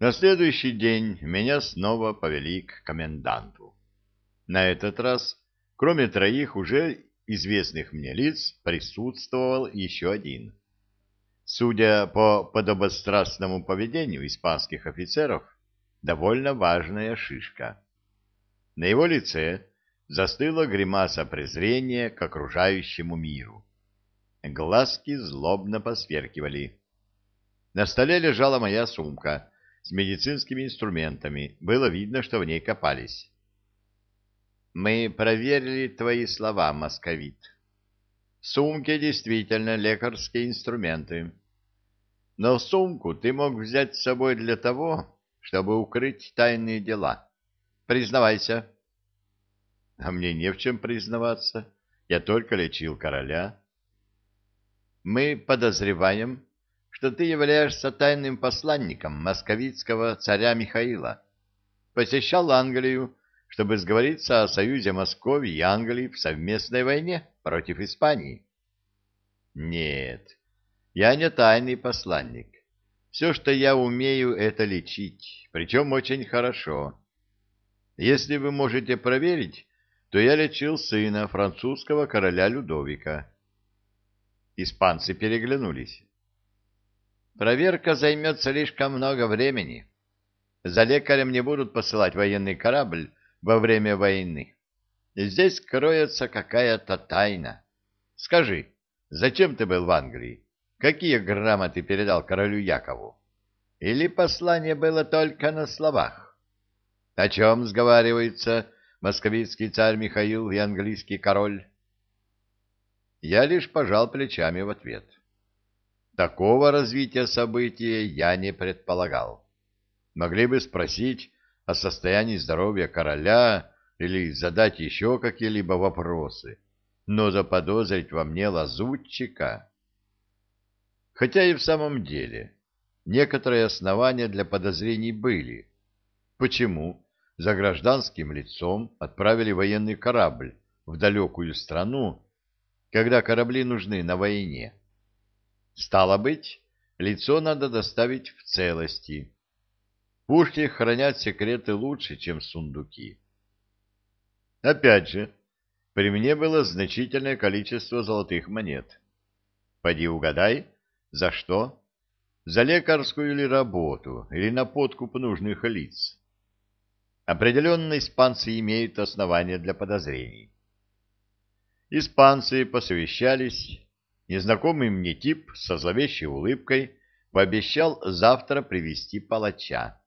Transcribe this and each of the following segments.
На следующий день меня снова повели к коменданту. На этот раз, кроме троих уже известных мне лиц, присутствовал еще один. Судя по подобострастному поведению испанских офицеров, довольно важная шишка. На его лице застыла гримаса презрения к окружающему миру. Глазки злобно посверкивали. На столе лежала моя сумка — с медицинскими инструментами. Было видно, что в ней копались. «Мы проверили твои слова, московит. В сумке действительно лекарские инструменты. Но сумку ты мог взять с собой для того, чтобы укрыть тайные дела. Признавайся». «А мне не в чем признаваться. Я только лечил короля». «Мы подозреваем, что ты являешься тайным посланником московитского царя Михаила. Посещал Англию, чтобы сговориться о союзе Московии и Англии в совместной войне против Испании. Нет, я не тайный посланник. Все, что я умею, это лечить, причем очень хорошо. Если вы можете проверить, то я лечил сына французского короля Людовика. Испанцы переглянулись. Проверка займет слишком много времени. За лекарем не будут посылать военный корабль во время войны. Здесь кроется какая-то тайна. Скажи, зачем ты был в Англии? Какие грамоты передал королю Якову? Или послание было только на словах? О чем сговариваются московитский царь Михаил и английский король? Я лишь пожал плечами в ответ. — Такого развития события я не предполагал. Могли бы спросить о состоянии здоровья короля или задать еще какие-либо вопросы, но заподозрить во мне лазутчика... Хотя и в самом деле некоторые основания для подозрений были. Почему за гражданским лицом отправили военный корабль в далекую страну, когда корабли нужны на войне? Стало быть, лицо надо доставить в целости. Пушки хранят секреты лучше, чем сундуки. Опять же, при мне было значительное количество золотых монет. Поди угадай, за что? За лекарскую или работу, или на подкуп нужных лиц. Определенно испанцы имеют основания для подозрений. Испанцы посовещались Незнакомый мне тип со зловещей улыбкой пообещал завтра привести палача.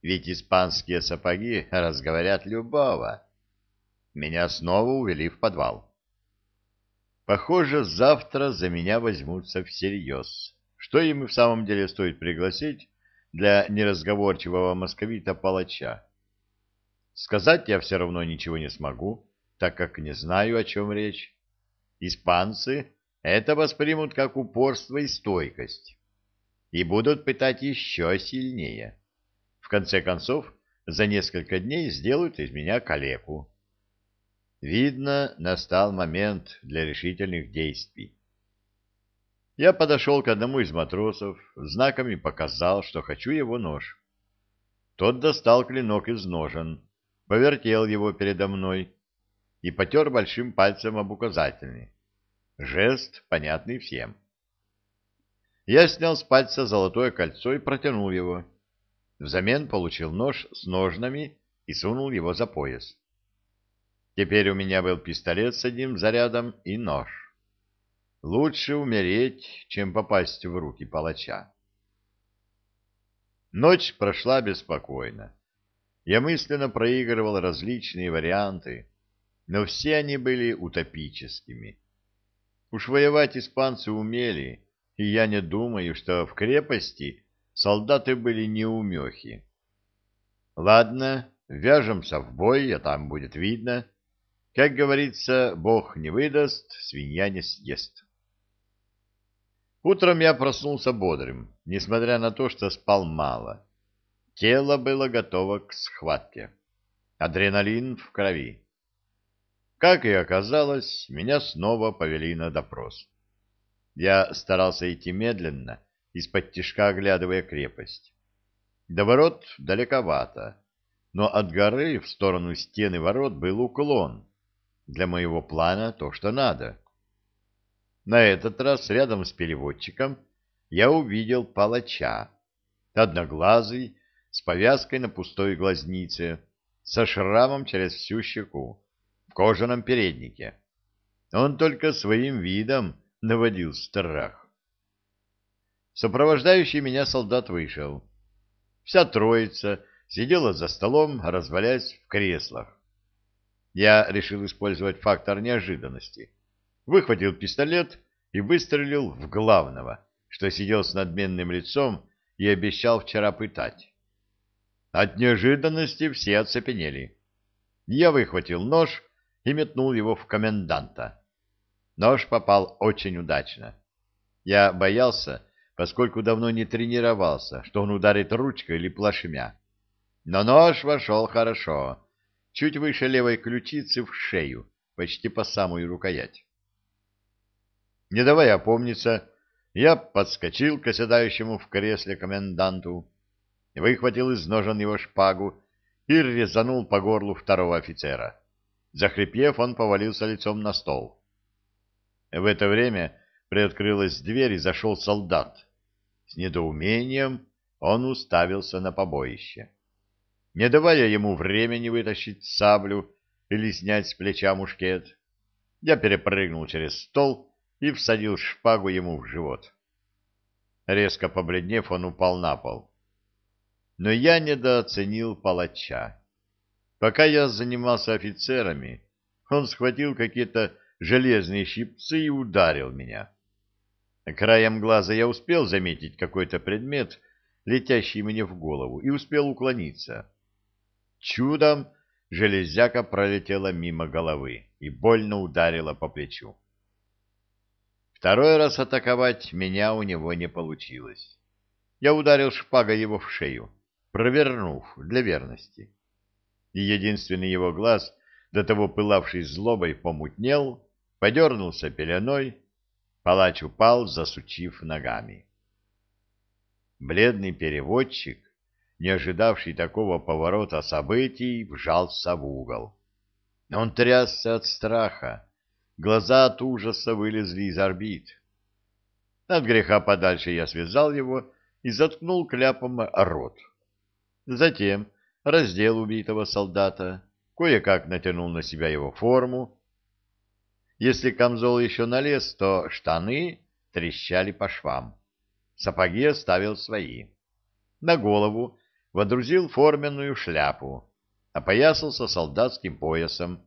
Ведь испанские сапоги разговорят любого. Меня снова увели в подвал. Похоже, завтра за меня возьмутся всерьез. Что им в самом деле стоит пригласить для неразговорчивого московита палача? Сказать я все равно ничего не смогу, так как не знаю, о чем речь. Испанцы это воспримут как упорство и стойкость и будут пытать еще сильнее. В конце концов, за несколько дней сделают из меня калеку. Видно, настал момент для решительных действий. Я подошел к одному из матросов, знаками показал, что хочу его нож. Тот достал клинок из ножен, повертел его передо мной и потер большим пальцем об указательный. Жест, понятный всем. Я снял с пальца золотое кольцо и протянул его. Взамен получил нож с ножнами и сунул его за пояс. Теперь у меня был пистолет с одним зарядом и нож. Лучше умереть, чем попасть в руки палача. Ночь прошла беспокойно. Я мысленно проигрывал различные варианты, но все они были утопическими. Уж воевать испанцы умели, и я не думаю, что в крепости солдаты были неумехи. Ладно, вяжемся в бой, а там будет видно. Как говорится, бог не выдаст, свинья не съест. Утром я проснулся бодрым, несмотря на то, что спал мало. Тело было готово к схватке. Адреналин в крови. Как и оказалось, меня снова повели на допрос. Я старался идти медленно, из-под тишка оглядывая крепость. До ворот далековато, но от горы в сторону стены ворот был уклон. Для моего плана то, что надо. На этот раз рядом с переводчиком я увидел палача, одноглазый, с повязкой на пустой глазнице, со шрамом через всю щеку, кожаном переднике. Он только своим видом наводил страх. Сопровождающий меня солдат вышел. Вся троица сидела за столом, развалясь в креслах. Я решил использовать фактор неожиданности. Выхватил пистолет и выстрелил в главного, что сидел с надменным лицом и обещал вчера пытать. От неожиданности все оцепенели. Я выхватил нож и метнул его в коменданта. Нож попал очень удачно. Я боялся, поскольку давно не тренировался, что он ударит ручкой или плашмя. Но нож вошел хорошо, чуть выше левой ключицы в шею, почти по самую рукоять. Не давая опомниться, я подскочил к оседающему в кресле коменданту, выхватил из ножен его шпагу и резанул по горлу второго офицера. Захрипев, он повалился лицом на стол. В это время приоткрылась дверь и зашел солдат. С недоумением он уставился на побоище. Не давая ему времени вытащить саблю или снять с плеча мушкет, я перепрыгнул через стол и всадил шпагу ему в живот. Резко побледнев, он упал на пол. Но я недооценил палача. Пока я занимался офицерами, он схватил какие-то железные щипцы и ударил меня. Краем глаза я успел заметить какой-то предмет, летящий мне в голову, и успел уклониться. Чудом железяка пролетела мимо головы и больно ударила по плечу. Второй раз атаковать меня у него не получилось. Я ударил шпагой его в шею, провернув для верности. И единственный его глаз, до того пылавший злобой, помутнел, подернулся пеленой, палач упал, засучив ногами. Бледный переводчик, не ожидавший такого поворота событий, вжался в угол. Он трясся от страха Глаза от ужаса вылезли из орбит. От греха подальше я связал его и заткнул кляпом рот. Затем раздел убитого солдата, кое-как натянул на себя его форму. Если камзол еще налез, то штаны трещали по швам. Сапоги оставил свои. На голову водрузил форменную шляпу, опоясался солдатским поясом,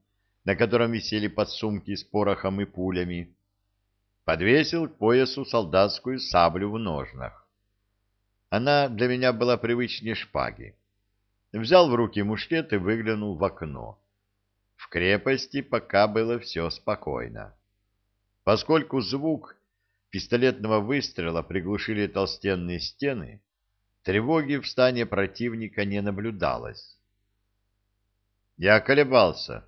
на котором висели подсумки с порохом и пулями, подвесил к поясу солдатскую саблю в ножнах. Она для меня была привычнее шпаги. Взял в руки мушкет и выглянул в окно. В крепости пока было все спокойно. Поскольку звук пистолетного выстрела приглушили толстенные стены, тревоги в стане противника не наблюдалось. Я колебался,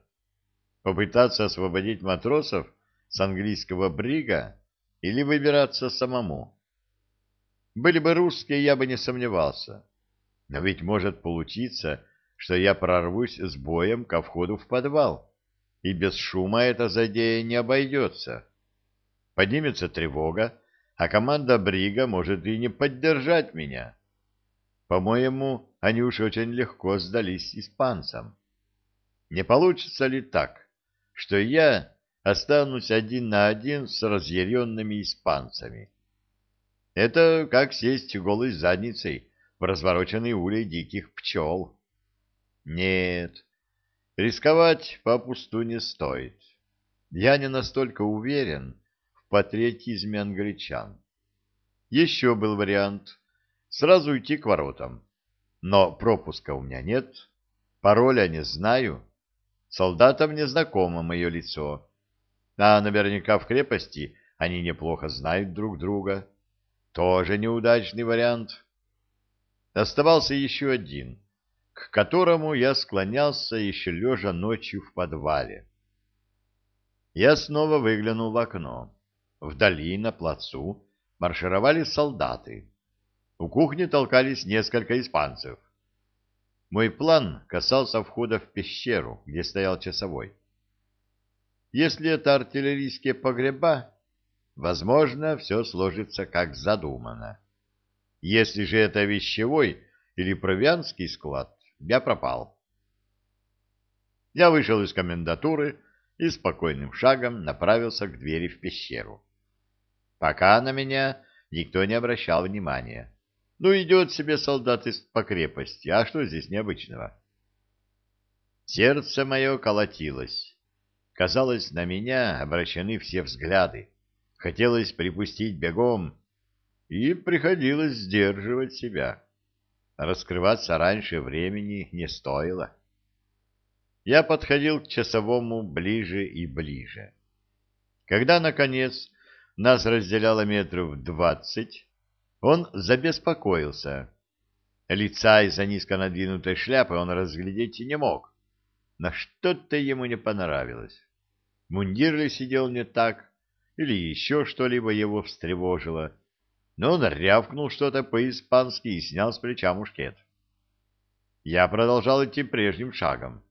попытаться освободить матросов с английского брига или выбираться самому. Были бы русские, я бы не сомневался. Но ведь может получиться, что я прорвусь с боем ко входу в подвал, и без шума эта задея не обойдется. Поднимется тревога, а команда Брига может и не поддержать меня. По-моему, они уж очень легко сдались испанцам. Не получится ли так, что я останусь один на один с разъяренными испанцами. Это как сесть голой задницей в развороченный улей диких пчел. Нет, рисковать попусту не стоит. Я не настолько уверен в патриотизме англичан. Еще был вариант сразу уйти к воротам. Но пропуска у меня нет, пароля не знаю, Солдатам незнакомо мое лицо, а наверняка в крепости они неплохо знают друг друга. Тоже неудачный вариант. Оставался еще один, к которому я склонялся еще лежа ночью в подвале. Я снова выглянул в окно. Вдали, на плацу, маршировали солдаты. У кухни толкались несколько испанцев. Мой план касался входа в пещеру, где стоял часовой. Если это артиллерийские погреба, возможно, все сложится как задумано. Если же это вещевой или провианский склад, я пропал. Я вышел из комендатуры и спокойным шагом направился к двери в пещеру. Пока на меня никто не обращал внимания. Ну, идет себе солдат по крепости, а что здесь необычного? Сердце мое колотилось. Казалось, на меня обращены все взгляды. Хотелось припустить бегом, и приходилось сдерживать себя. Раскрываться раньше времени не стоило. Я подходил к часовому ближе и ближе. Когда, наконец, нас разделяло метров двадцать, он забеспокоился. Лица из-за низко надвинутой шляпы он разглядеть не мог. На что-то ему не понравилось. Мундир ли сидел не так, или еще что-либо его встревожило, но он рявкнул что-то по-испански и снял с плеча мушкет. Я продолжал идти прежним шагом.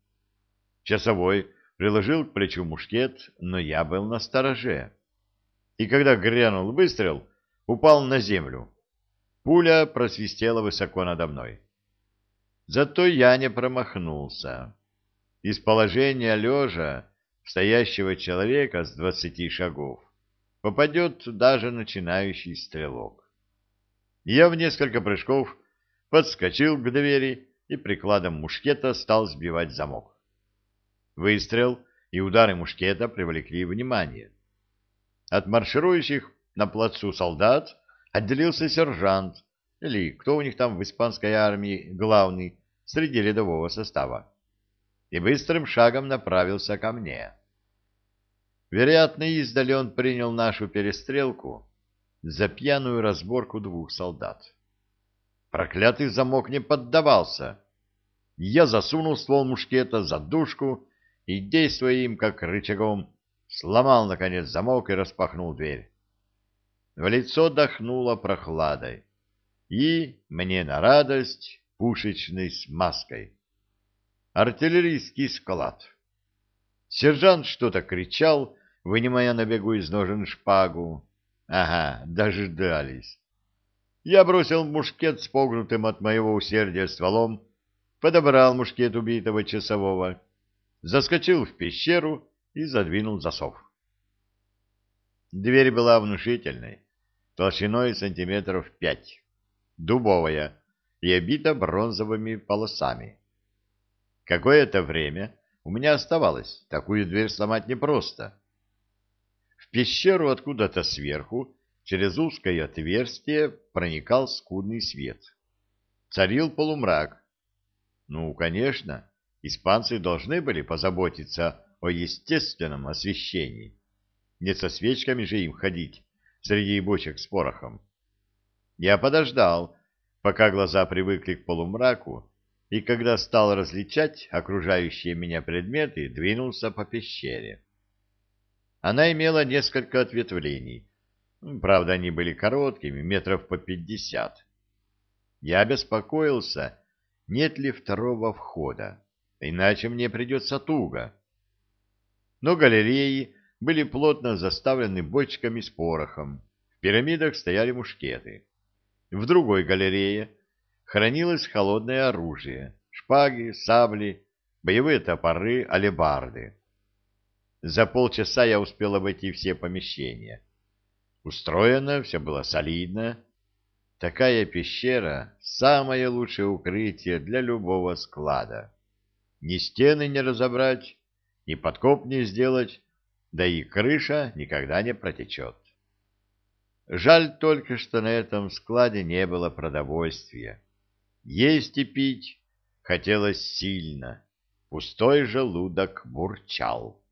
Часовой приложил к плечу мушкет, но я был на стороже. И когда грянул выстрел, упал на землю. Пуля просвистела высоко надо мной. Зато я не промахнулся. Из положения лежа стоящего человека с двадцати шагов попадет даже начинающий стрелок. Я в несколько прыжков подскочил к двери и прикладом мушкета стал сбивать замок. Выстрел и удары мушкета привлекли внимание. От марширующих на плацу солдат отделился сержант, или кто у них там в испанской армии главный, среди рядового состава, и быстрым шагом направился ко мне. Вероятно, издали он принял нашу перестрелку за пьяную разборку двух солдат. Проклятый замок не поддавался. Я засунул ствол мушкета за дужку и, действуя им как рычагом, сломал, наконец, замок и распахнул дверь. В лицо дохнуло прохладой. И, мне на радость, пушечной смазкой. Артиллерийский склад. Сержант что-то кричал, вынимая на бегу из ножен шпагу. Ага, дождались. Я бросил мушкет с погнутым от моего усердия стволом, подобрал мушкет убитого часового, заскочил в пещеру и задвинул засов. Дверь была внушительной толщиной сантиметров пять, дубовая и обита бронзовыми полосами. Какое-то время у меня оставалось, такую дверь сломать непросто. В пещеру откуда-то сверху через узкое отверстие проникал скудный свет. Царил полумрак. Ну, конечно, испанцы должны были позаботиться о естественном освещении. Не со свечками же им ходить среди бочек с порохом. Я подождал, пока глаза привыкли к полумраку, и когда стал различать окружающие меня предметы, двинулся по пещере. Она имела несколько ответвлений. Правда, они были короткими, метров по пятьдесят. Я беспокоился, нет ли второго входа, иначе мне придется туго. Но галереи были плотно заставлены бочками с порохом. В пирамидах стояли мушкеты. В другой галерее хранилось холодное оружие, шпаги, сабли, боевые топоры, алебарды. За полчаса я успел обойти все помещения. Устроено, все было солидно. Такая пещера — самое лучшее укрытие для любого склада. Ни стены не разобрать, ни подкоп не сделать, да и крыша никогда не протечет. Жаль только, что на этом складе не было продовольствия. Есть и пить хотелось сильно, пустой желудок бурчал.